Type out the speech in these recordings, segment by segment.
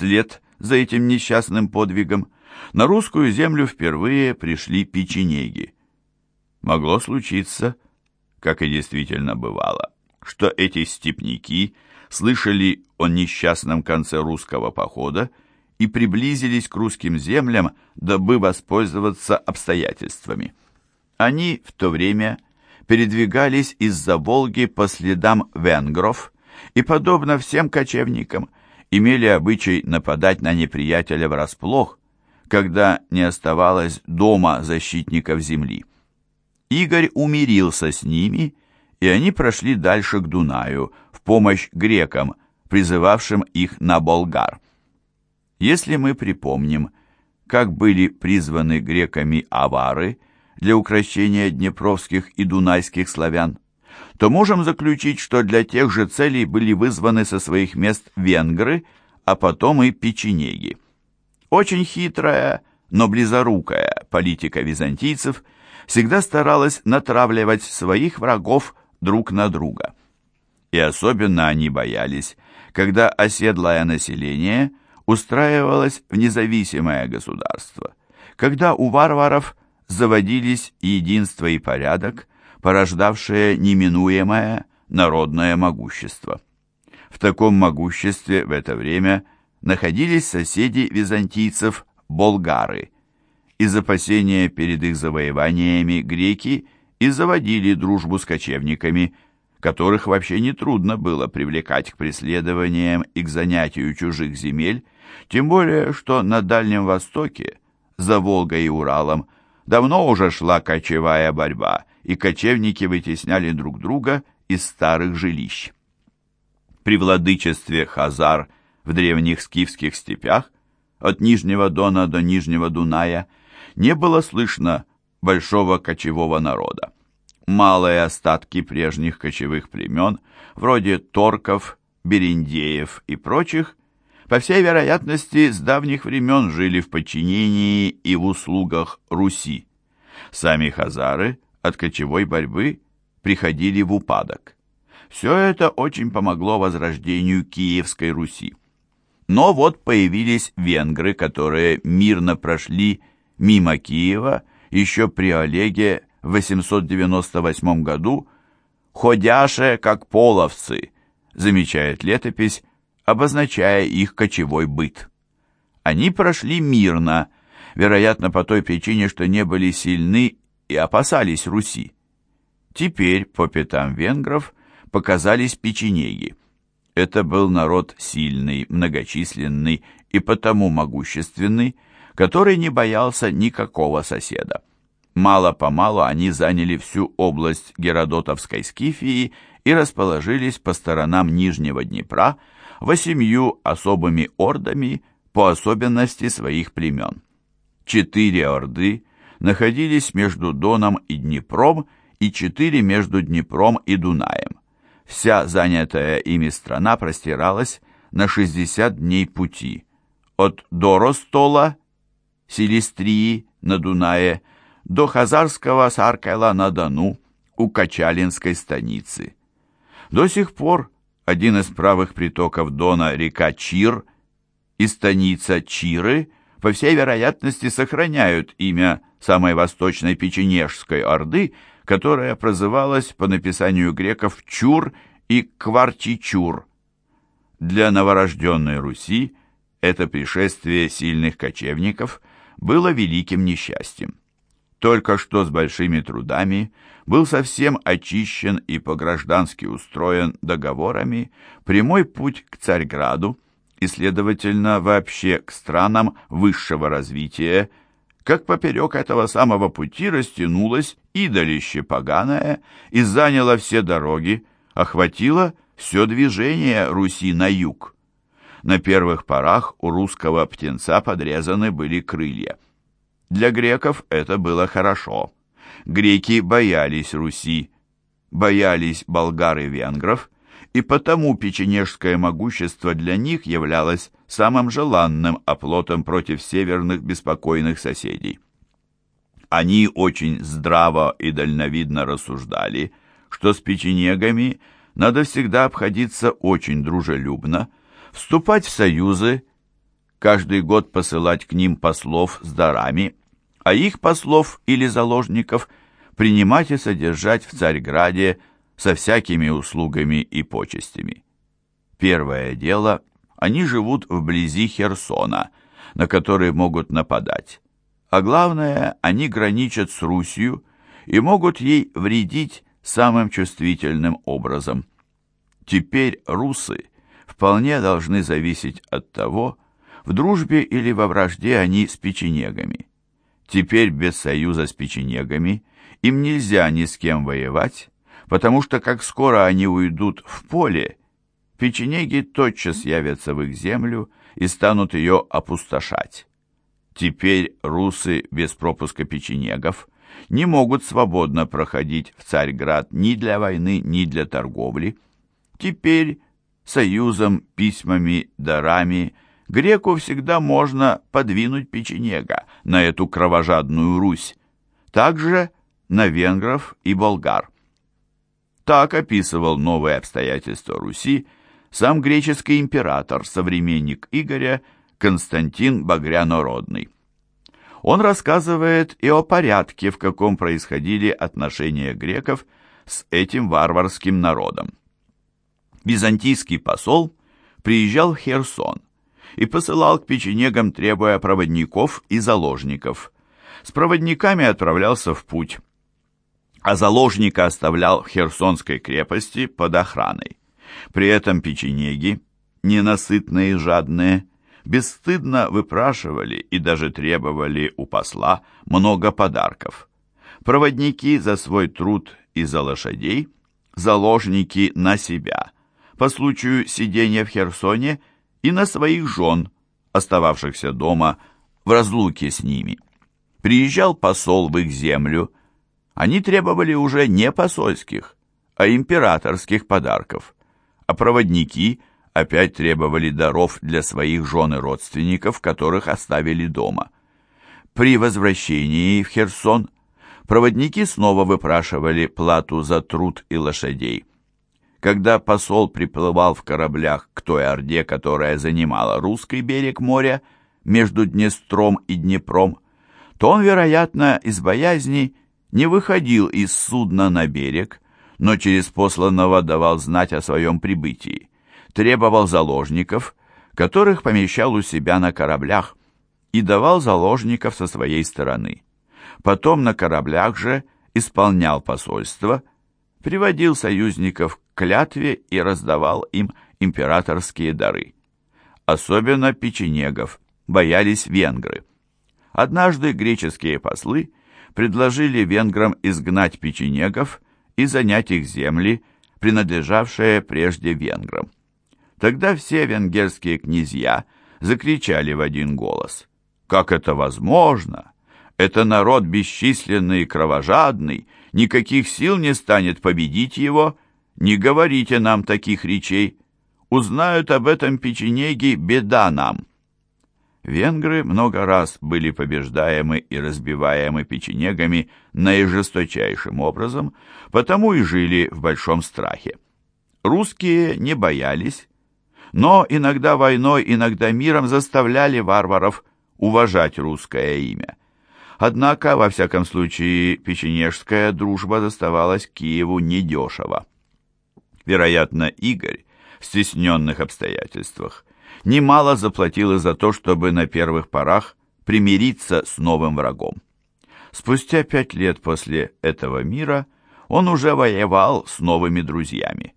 вслед за этим несчастным подвигом на русскую землю впервые пришли печенеги. Могло случиться, как и действительно бывало, что эти степняки слышали о несчастном конце русского похода и приблизились к русским землям, дабы воспользоваться обстоятельствами. Они в то время передвигались из-за Волги по следам венгров и, подобно всем кочевникам, имели обычай нападать на неприятеля врасплох, когда не оставалось дома защитников земли. Игорь умирился с ними, и они прошли дальше к Дунаю в помощь грекам, призывавшим их на Болгар. Если мы припомним, как были призваны греками авары для укрощения днепровских и дунайских славян, то можем заключить, что для тех же целей были вызваны со своих мест венгры, а потом и печенеги. Очень хитрая, но близорукая политика византийцев – всегда старалась натравливать своих врагов друг на друга. И особенно они боялись, когда оседлое население устраивалось в независимое государство, когда у варваров заводились единство и порядок, порождавшее неминуемое народное могущество. В таком могуществе в это время находились соседи византийцев – болгары – из опасения перед их завоеваниями греки и заводили дружбу с кочевниками, которых вообще нетрудно было привлекать к преследованиям и к занятию чужих земель, тем более, что на Дальнем Востоке, за Волгой и Уралом, давно уже шла кочевая борьба, и кочевники вытесняли друг друга из старых жилищ. При владычестве Хазар в древних скифских степях от Нижнего Дона до Нижнего Дуная – не было слышно большого кочевого народа. Малые остатки прежних кочевых племен, вроде торков, бериндеев и прочих, по всей вероятности, с давних времен жили в подчинении и в услугах Руси. Сами хазары от кочевой борьбы приходили в упадок. Все это очень помогло возрождению Киевской Руси. Но вот появились венгры, которые мирно прошли мимо Киева еще при Олеге в 898 году, ходяше как половцы, замечает летопись, обозначая их кочевой быт. Они прошли мирно, вероятно, по той причине, что не были сильны и опасались Руси. Теперь по пятам венгров показались печенеги. Это был народ сильный, многочисленный и потому могущественный, который не боялся никакого соседа. Мало-помалу они заняли всю область Геродотовской Скифии и расположились по сторонам Нижнего Днепра восемью особыми ордами по особенности своих племен. Четыре орды находились между Доном и Днепром и четыре между Днепром и Дунаем. Вся занятая ими страна простиралась на 60 дней пути от Доростола Силистрии на Дунае до Хазарского Саркайла на Дону у Качалинской станицы. До сих пор один из правых притоков Дона река Чир и станица Чиры по всей вероятности сохраняют имя самой восточной печенежской орды, которая прозывалась по написанию греков Чур и Квартичур. Для новорожденной Руси это пришествие сильных кочевников было великим несчастьем. Только что с большими трудами был совсем очищен и по-граждански устроен договорами прямой путь к Царьграду и, следовательно, вообще к странам высшего развития, как поперек этого самого пути растянулось идолище поганое и заняло все дороги, охватило все движение Руси на юг. На первых порах у русского птенца подрезаны были крылья. Для греков это было хорошо. Греки боялись Руси, боялись болгар и венгров, и потому печенежское могущество для них являлось самым желанным оплотом против северных беспокойных соседей. Они очень здраво и дальновидно рассуждали, что с печенегами надо всегда обходиться очень дружелюбно, вступать в союзы, каждый год посылать к ним послов с дарами, а их послов или заложников принимать и содержать в Царьграде со всякими услугами и почестями. Первое дело, они живут вблизи Херсона, на который могут нападать. А главное, они граничат с Русью и могут ей вредить самым чувствительным образом. Теперь русы вполне должны зависеть от того, в дружбе или во вражде они с печенегами. Теперь без союза с печенегами им нельзя ни с кем воевать, потому что как скоро они уйдут в поле, печенеги тотчас явятся в их землю и станут ее опустошать. Теперь русы без пропуска печенегов не могут свободно проходить в Царьград ни для войны, ни для торговли. Теперь союзом, письмами, дарами греку всегда можно подвинуть печенега на эту кровожадную Русь, также на венгров и болгар. Так описывал новые обстоятельства Руси сам греческий император, современник Игоря Константин Багрянородный. Он рассказывает и о порядке, в каком происходили отношения греков с этим варварским народом. Византийский посол приезжал в Херсон и посылал к печенегам, требуя проводников и заложников. С проводниками отправлялся в путь, а заложника оставлял в Херсонской крепости под охраной. При этом печенеги, ненасытные и жадные, бесстыдно выпрашивали и даже требовали у посла много подарков. Проводники за свой труд и за лошадей, заложники на себя, по случаю сидения в Херсоне и на своих жен, остававшихся дома в разлуке с ними. Приезжал посол в их землю, они требовали уже не посольских, а императорских подарков, а проводники опять требовали даров для своих жен и родственников, которых оставили дома. При возвращении в Херсон проводники снова выпрашивали плату за труд и лошадей. Когда посол приплывал в кораблях к той орде, которая занимала русский берег моря между Днестром и Днепром, то он, вероятно, из боязни не выходил из судна на берег, но через посланного давал знать о своем прибытии, требовал заложников, которых помещал у себя на кораблях, и давал заложников со своей стороны. Потом на кораблях же исполнял посольство, приводил союзников клятве и раздавал им императорские дары. Особенно печенегов боялись венгры. Однажды греческие послы предложили венграм изгнать печенегов и занять их земли, принадлежавшие прежде венграм. Тогда все венгерские князья закричали в один голос. «Как это возможно? Это народ бесчисленный и кровожадный, никаких сил не станет победить его. Не говорите нам таких речей. Узнают об этом печенеги, беда нам». Венгры много раз были побеждаемы и разбиваемы печенегами наижесточайшим образом, потому и жили в большом страхе. Русские не боялись, но иногда войной, иногда миром заставляли варваров уважать русское имя. Однако, во всяком случае, печенежская дружба доставалась Киеву недешево. Вероятно, Игорь в стесненных обстоятельствах немало заплатил за то, чтобы на первых порах примириться с новым врагом. Спустя пять лет после этого мира он уже воевал с новыми друзьями.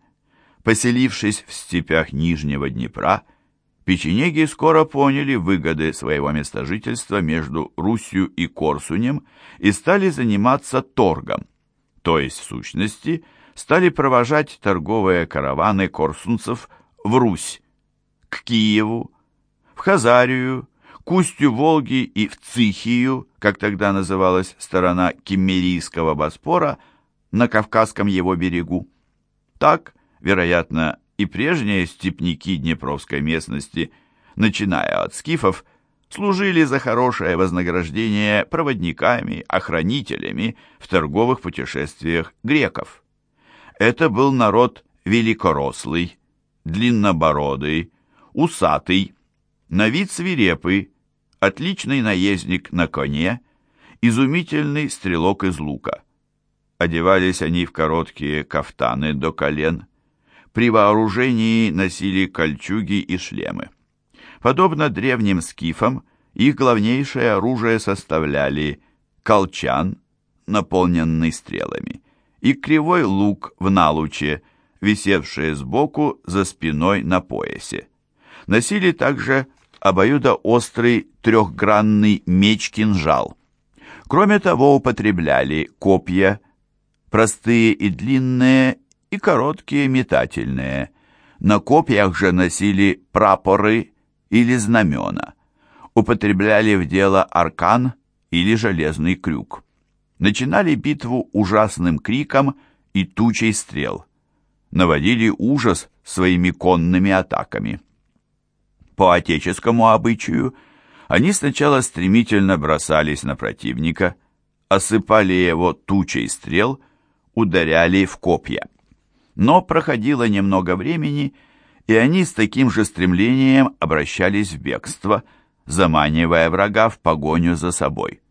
Поселившись в степях Нижнего Днепра, печенеги скоро поняли выгоды своего места жительства между Русью и Корсунем и стали заниматься торгом, то есть, в сущности, стали провожать торговые караваны корсунцев в Русь, к Киеву, в Хазарию, к устью Волги и в Цихию, как тогда называлась сторона Киммерийского Боспора, на Кавказском его берегу. Так, вероятно, и прежние степняки Днепровской местности, начиная от скифов, служили за хорошее вознаграждение проводниками, охранителями в торговых путешествиях греков. Это был народ великорослый, длиннобородый, усатый, На вид свирепый, отличный наездник на коне, изумительный стрелок из лука. Одевались они в короткие кафтаны до колен. При вооружении носили кольчуги и шлемы. Подобно древним скифам, их главнейшее оружие составляли колчан, наполненный стрелами, и кривой лук в налуче, висевшие сбоку за спиной на поясе. Носили также обоюдоострый трехгранный меч-кинжал. Кроме того, употребляли копья, простые и длинные, и короткие метательные. На копьях же носили прапоры или знамена. Употребляли в дело аркан или железный крюк. Начинали битву ужасным криком и тучей стрел. Наводили ужас своими конными атаками. По отеческому обычаю они сначала стремительно бросались на противника, осыпали его тучей стрел, ударяли в копья. Но проходило немного времени, и они с таким же стремлением обращались в бегство, заманивая врага в погоню за собой.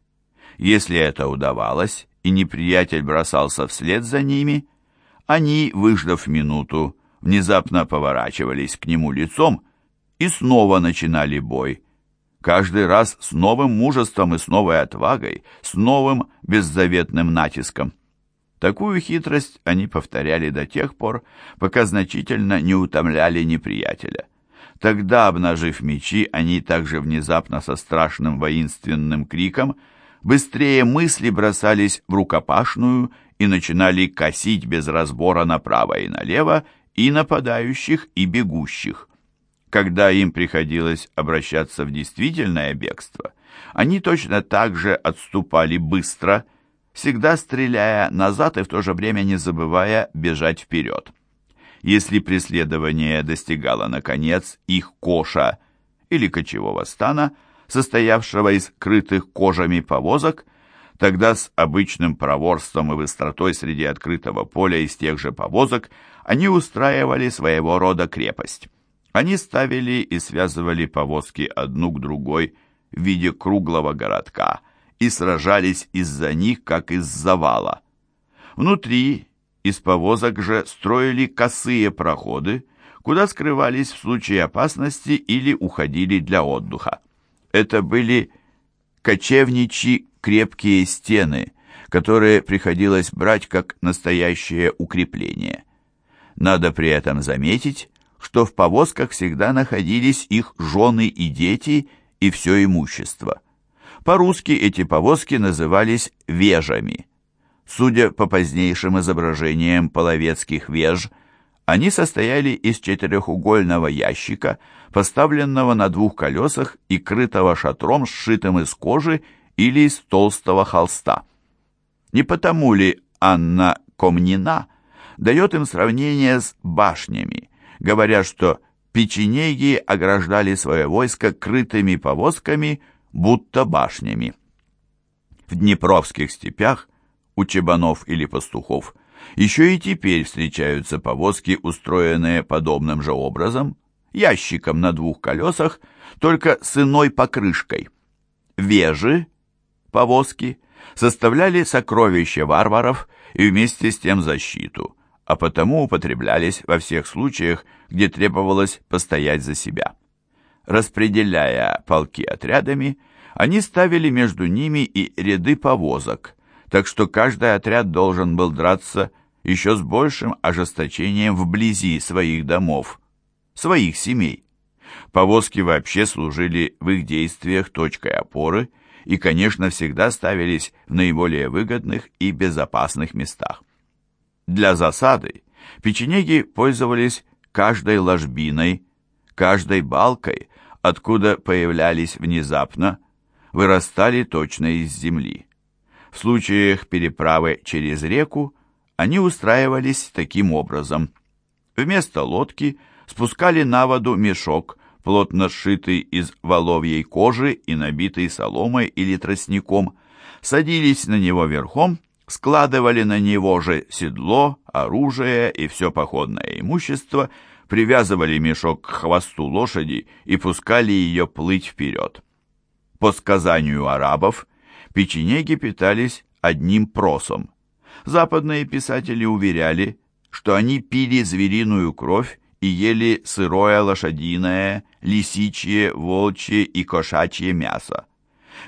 Если это удавалось, и неприятель бросался вслед за ними, они, выждав минуту, внезапно поворачивались к нему лицом и снова начинали бой. Каждый раз с новым мужеством и с новой отвагой, с новым беззаветным натиском. Такую хитрость они повторяли до тех пор, пока значительно не утомляли неприятеля. Тогда, обнажив мечи, они также внезапно со страшным воинственным криком быстрее мысли бросались в рукопашную и начинали косить без разбора направо и налево и нападающих, и бегущих. Когда им приходилось обращаться в действительное бегство, они точно так же отступали быстро всегда стреляя назад и в то же время не забывая бежать вперед. Если преследование достигало, наконец, их коша или кочевого стана, состоявшего из крытых кожами повозок, тогда с обычным проворством и быстротой среди открытого поля из тех же повозок они устраивали своего рода крепость. Они ставили и связывали повозки одну к другой в виде круглого городка – и сражались из-за них, как из завала. Внутри из повозок же строили косые проходы, куда скрывались в случае опасности или уходили для отдыха. Это были кочевничьи крепкие стены, которые приходилось брать как настоящее укрепление. Надо при этом заметить, что в повозках всегда находились их жены и дети и все имущество. По-русски эти повозки назывались вежами. Судя по позднейшим изображениям половецких веж, они состояли из четырехугольного ящика, поставленного на двух колесах и крытого шатром, сшитым из кожи или из толстого холста. Не потому ли Анна Комнина дает им сравнение с башнями, говоря, что печенеги ограждали свое войско крытыми повозками – будто башнями. В Днепровских степях у чебанов или пастухов еще и теперь встречаются повозки, устроенные подобным же образом, ящиком на двух колесах, только с иной покрышкой. Вежи, повозки, составляли сокровища варваров и вместе с тем защиту, а потому употреблялись во всех случаях, где требовалось постоять за себя. Распределяя полки отрядами, они ставили между ними и ряды повозок, так что каждый отряд должен был драться еще с большим ожесточением вблизи своих домов, своих семей. Повозки вообще служили в их действиях точкой опоры и, конечно, всегда ставились в наиболее выгодных и безопасных местах. Для засады печенеги пользовались каждой ложбиной, каждой балкой, откуда появлялись внезапно, вырастали точно из земли. В случаях переправы через реку они устраивались таким образом. Вместо лодки спускали на воду мешок, плотно сшитый из воловьей кожи и набитый соломой или тростником, садились на него верхом, складывали на него же седло, оружие и все походное имущество – привязывали мешок к хвосту лошади и пускали ее плыть вперед. По сказанию арабов, печенеги питались одним просом. Западные писатели уверяли, что они пили звериную кровь и ели сырое лошадиное, лисичье, волчье и кошачье мясо.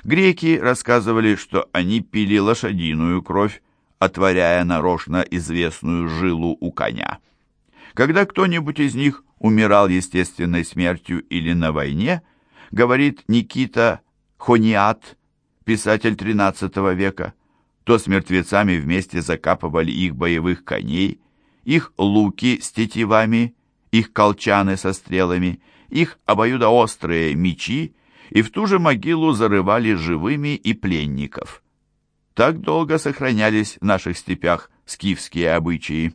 Греки рассказывали, что они пили лошадиную кровь, отворяя нарочно известную жилу у коня. Когда кто-нибудь из них умирал естественной смертью или на войне, говорит Никита Хониат, писатель XIII века, то с мертвецами вместе закапывали их боевых коней, их луки с тетивами, их колчаны со стрелами, их обоюдоострые мечи, и в ту же могилу зарывали живыми и пленников. Так долго сохранялись в наших степях скифские обычаи.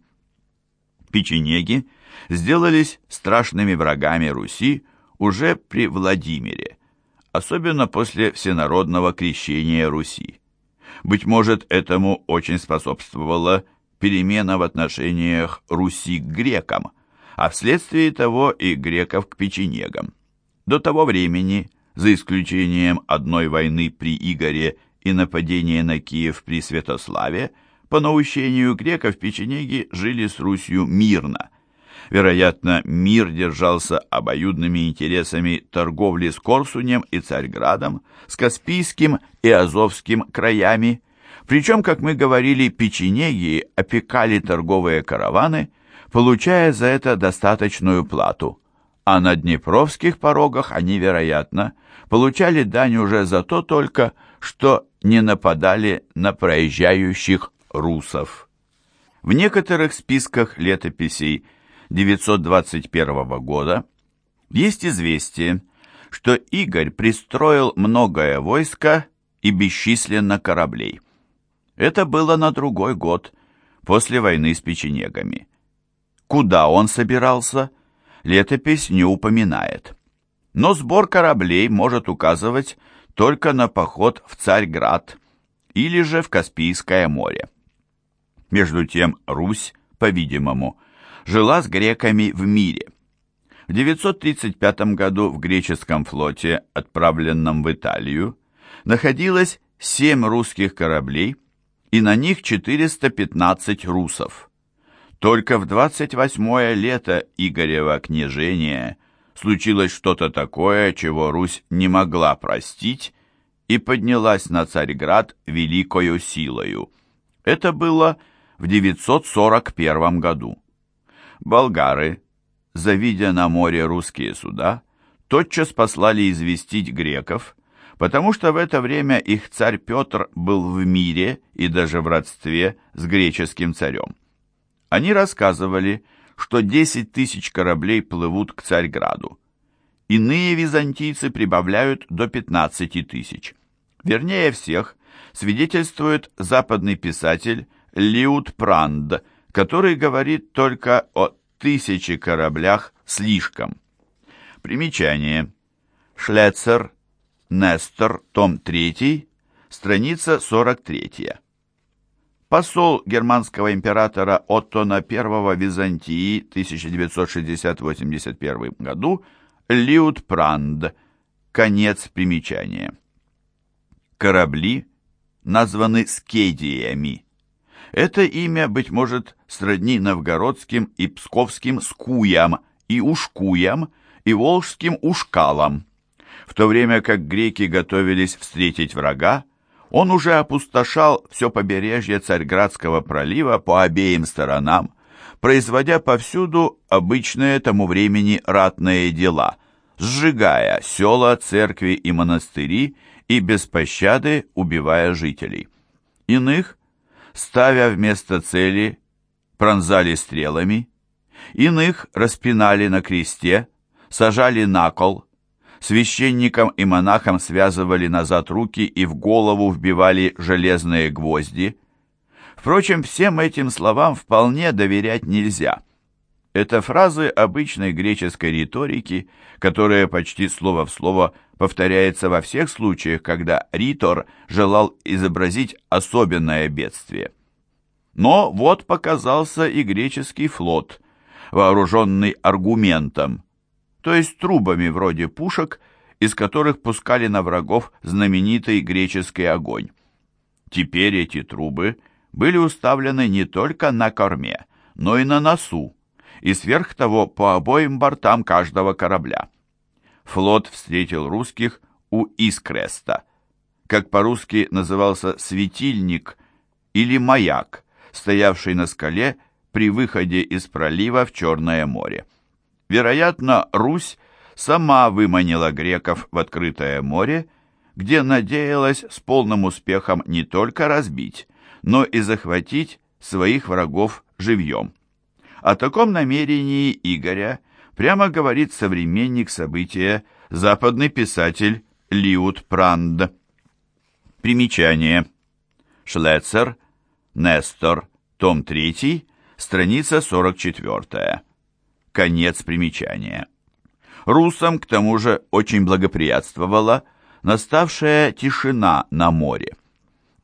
Печенеги сделались страшными врагами Руси уже при Владимире, особенно после всенародного крещения Руси. Быть может, этому очень способствовала перемена в отношениях Руси к грекам, а вследствие того и греков к печенегам. До того времени, за исключением одной войны при Игоре и нападения на Киев при Святославе, по наущению греков печенеги жили с Русью мирно. Вероятно, мир держался обоюдными интересами торговли с Корсунем и Царьградом, с Каспийским и Азовским краями. Причем, как мы говорили, печенеги опекали торговые караваны, получая за это достаточную плату. А на днепровских порогах они, вероятно, получали дань уже за то только, что не нападали на проезжающих русов. В некоторых списках летописей 921 года есть известие, что Игорь пристроил многое войско и бесчисленно кораблей. Это было на другой год, после войны с печенегами. Куда он собирался, летопись не упоминает. Но сбор кораблей может указывать только на поход в Царьград или же в Каспийское море. Между тем Русь, по-видимому, жила с греками в мире. В 935 году в греческом флоте, отправленном в Италию, находилось семь русских кораблей и на них 415 русов. Только в 28-е лето Игорева княжения случилось что-то такое, чего Русь не могла простить, и поднялась на Царьград великою силою. Это было в 941 году. Болгары, завидя на море русские суда, тотчас послали известить греков, потому что в это время их царь Петр был в мире и даже в родстве с греческим царем. Они рассказывали, что 10 тысяч кораблей плывут к Царьграду. Иные византийцы прибавляют до 15 тысяч. Вернее всех, свидетельствует западный писатель Лиут Пранд, который говорит только о тысяче кораблях слишком. Примечание. Шлецер, Нестор, том 3, страница 43. Посол германского императора Оттона I Византии 1960-81 году Лиут Пранд. Конец примечания. Корабли названы скедиями. Это имя, быть может, сродни новгородским и псковским скуям, и ушкуям, и волжским ушкалам. В то время как греки готовились встретить врага, он уже опустошал все побережье Царьградского пролива по обеим сторонам, производя повсюду обычные тому времени ратные дела, сжигая села, церкви и монастыри и без пощады убивая жителей. Иных ставя вместо цели, пронзали стрелами, иных распинали на кресте, сажали на кол, священникам и монахам связывали назад руки и в голову вбивали железные гвозди. Впрочем, всем этим словам вполне доверять нельзя. Это фразы обычной греческой риторики, которая почти слово в слово повторяется во всех случаях, когда ритор желал изобразить особенное бедствие. Но вот показался и греческий флот, вооруженный аргументом, то есть трубами вроде пушек, из которых пускали на врагов знаменитый греческий огонь. Теперь эти трубы были уставлены не только на корме, но и на носу, и сверх того по обоим бортам каждого корабля. Флот встретил русских у Искреста, как по-русски назывался светильник или маяк, стоявший на скале при выходе из пролива в Черное море. Вероятно, Русь сама выманила греков в открытое море, где надеялась с полным успехом не только разбить, но и захватить своих врагов живьем. О таком намерении Игоря прямо говорит современник события, западный писатель Лиут Пранд. Примечание. Шлецер, Нестор, том 3, страница 44. Конец примечания. Русам, к тому же, очень благоприятствовала наставшая тишина на море.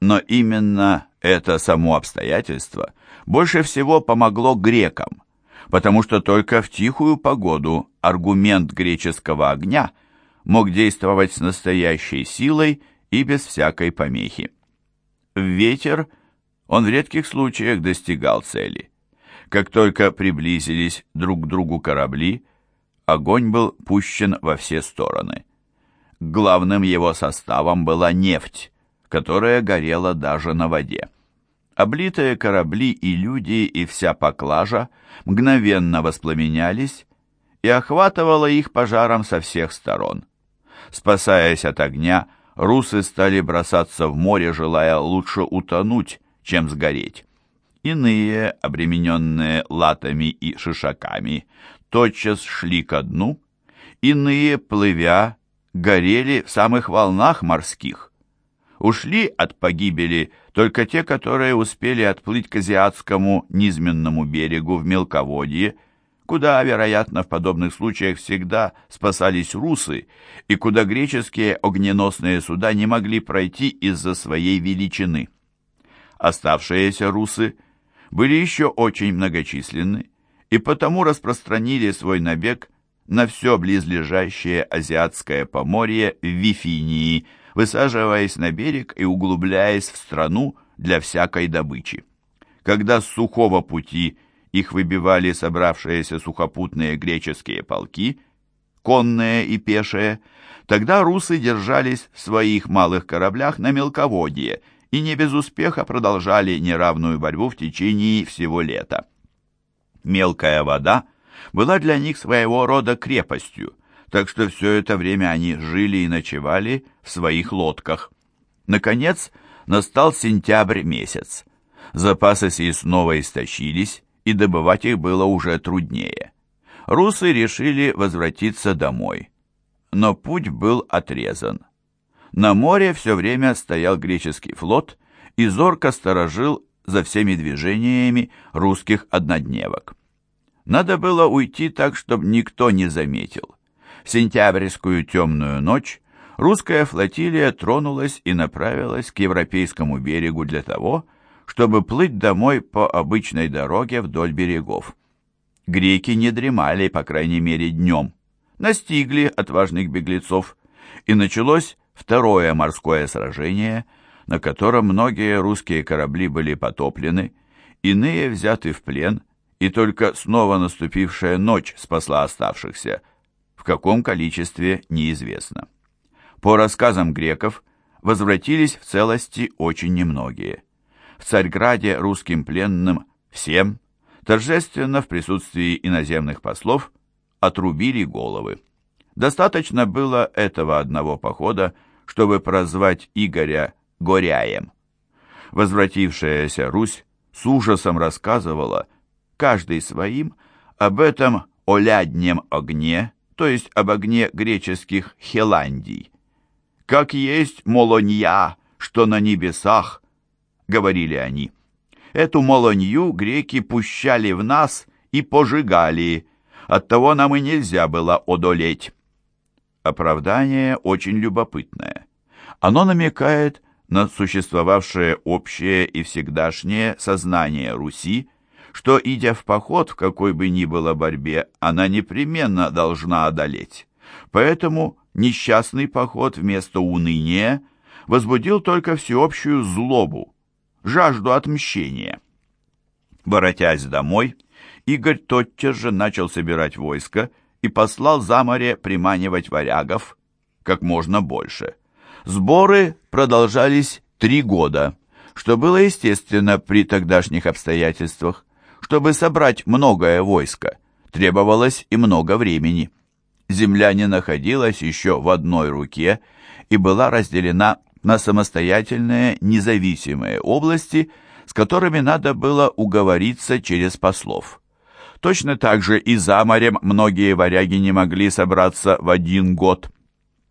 Но именно это само обстоятельство больше всего помогло грекам, потому что только в тихую погоду аргумент греческого огня мог действовать с настоящей силой и без всякой помехи. В ветер он в редких случаях достигал цели. Как только приблизились друг к другу корабли, огонь был пущен во все стороны. Главным его составом была нефть, которая горела даже на воде. Облитые корабли и люди, и вся поклажа мгновенно воспламенялись, и охватывало их пожаром со всех сторон. Спасаясь от огня, русы стали бросаться в море, желая лучше утонуть, чем сгореть. Иные, обремененные латами и шишаками, тотчас шли ко дну, иные, плывя, горели в самых волнах морских. Ушли от погибели только те, которые успели отплыть к азиатскому низменному берегу в мелководье, куда, вероятно, в подобных случаях всегда спасались русы, и куда греческие огненосные суда не могли пройти из-за своей величины. Оставшиеся русы были еще очень многочисленны, и потому распространили свой набег на все близлежащее азиатское поморье в Вифинии, высаживаясь на берег и углубляясь в страну для всякой добычи. Когда с сухого пути их выбивали собравшиеся сухопутные греческие полки, конные и пешие, тогда русы держались в своих малых кораблях на мелководье и не без успеха продолжали неравную борьбу в течение всего лета. Мелкая вода была для них своего рода крепостью, так что все это время они жили и ночевали в своих лодках. Наконец, настал сентябрь месяц. Запасы снова истощились, и добывать их было уже труднее. Русы решили возвратиться домой. Но путь был отрезан. На море все время стоял греческий флот и зорко сторожил за всеми движениями русских однодневок. Надо было уйти так, чтобы никто не заметил. В сентябрьскую темную ночь русская флотилия тронулась и направилась к европейскому берегу для того, чтобы плыть домой по обычной дороге вдоль берегов. Греки не дремали, по крайней мере, днем. Настигли отважных беглецов, и началось второе морское сражение – на котором многие русские корабли были потоплены, иные взяты в плен, и только снова наступившая ночь спасла оставшихся, в каком количестве неизвестно. По рассказам греков, возвратились в целости очень немногие. В Царьграде русским пленным всем, торжественно в присутствии иноземных послов, отрубили головы. Достаточно было этого одного похода, чтобы прозвать Игоря Горяем. Возвратившаяся Русь с ужасом рассказывала, каждый своим, об этом оляднем огне, то есть об огне греческих Хеландий. «Как есть молонья, что на небесах», — говорили они. Эту молонью греки пущали в нас и пожигали, оттого нам и нельзя было одолеть. Оправдание очень любопытное. Оно намекает на существовавшее общее и всегдашнее сознание Руси, что, идя в поход в какой бы ни было борьбе, она непременно должна одолеть. Поэтому несчастный поход вместо уныния возбудил только всеобщую злобу, жажду отмщения. Воротясь домой, Игорь тотчас же начал собирать войско и послал за море приманивать варягов как можно больше. Сборы продолжались три года, что было естественно при тогдашних обстоятельствах. Чтобы собрать многое войско, требовалось и много времени. Земля не находилась еще в одной руке и была разделена на самостоятельные независимые области, с которыми надо было уговориться через послов. Точно так же и за морем многие варяги не могли собраться в один год.